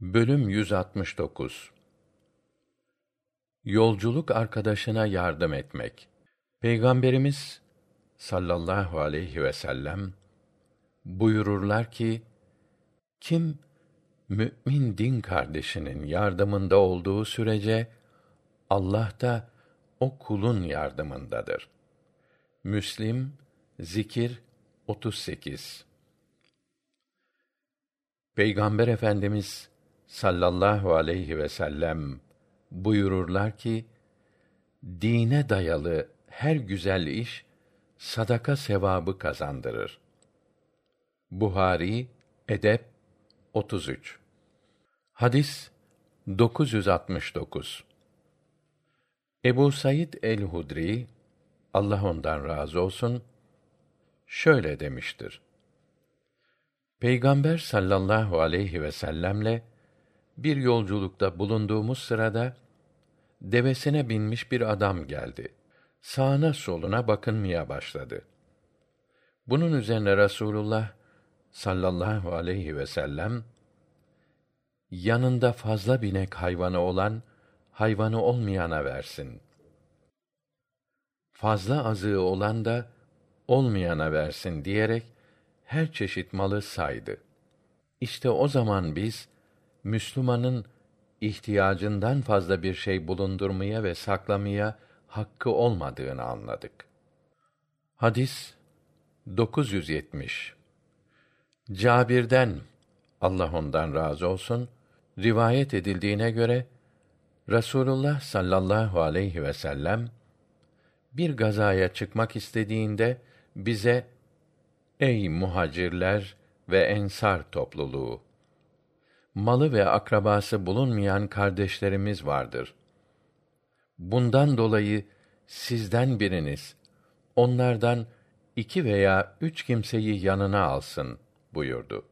Bölüm 169 Yolculuk arkadaşına yardım etmek. Peygamberimiz sallallahu aleyhi ve sellem buyururlar ki kim mümin din kardeşinin yardımında olduğu sürece Allah da o kulun yardımındadır. Müslim Zikir 38 Peygamber Efendimiz sallallahu aleyhi ve sellem buyururlar ki dine dayalı her güzel iş sadaka sevabı kazandırır. Buhari Edep 33 Hadis 969 Ebu Said el-Hudri Allah ondan razı olsun şöyle demiştir. Peygamber sallallahu aleyhi ve sellemle bir yolculukta bulunduğumuz sırada devesine binmiş bir adam geldi. Sağına soluna bakınmaya başladı. Bunun üzerine Rasulullah sallallahu aleyhi ve sellem yanında fazla binek hayvanı olan hayvanı olmayana versin. Fazla azığı olan da olmayana versin diyerek her çeşit malı saydı. İşte o zaman biz Müslümanın ihtiyacından fazla bir şey bulundurmaya ve saklamaya hakkı olmadığını anladık. Hadis 970 Cabir'den Allah ondan razı olsun rivayet edildiğine göre Rasulullah sallallahu aleyhi ve sellem bir gazaya çıkmak istediğinde bize ey muhacirler ve ensar topluluğu malı ve akrabası bulunmayan kardeşlerimiz vardır. Bundan dolayı sizden biriniz onlardan iki veya üç kimseyi yanına alsın buyurdu.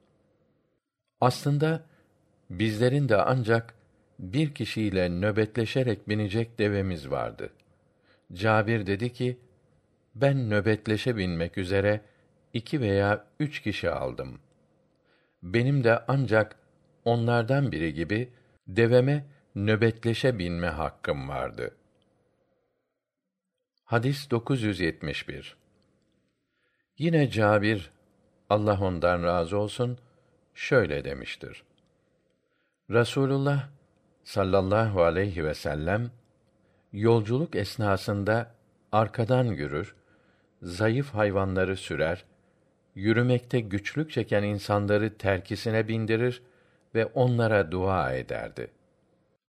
Aslında bizlerin de ancak bir kişiyle nöbetleşerek binecek devemiz vardı. Cabir dedi ki, ben nöbetleşe binmek üzere iki veya üç kişi aldım. Benim de ancak onlardan biri gibi deveme nöbetleşe binme hakkım vardı. Hadis 971 Yine Cabir Allah ondan razı olsun şöyle demiştir. Rasulullah sallallahu aleyhi ve sellem yolculuk esnasında arkadan yürür, zayıf hayvanları sürer, yürümekte güçlük çeken insanları terkisine bindirir ve onlara dua ederdi.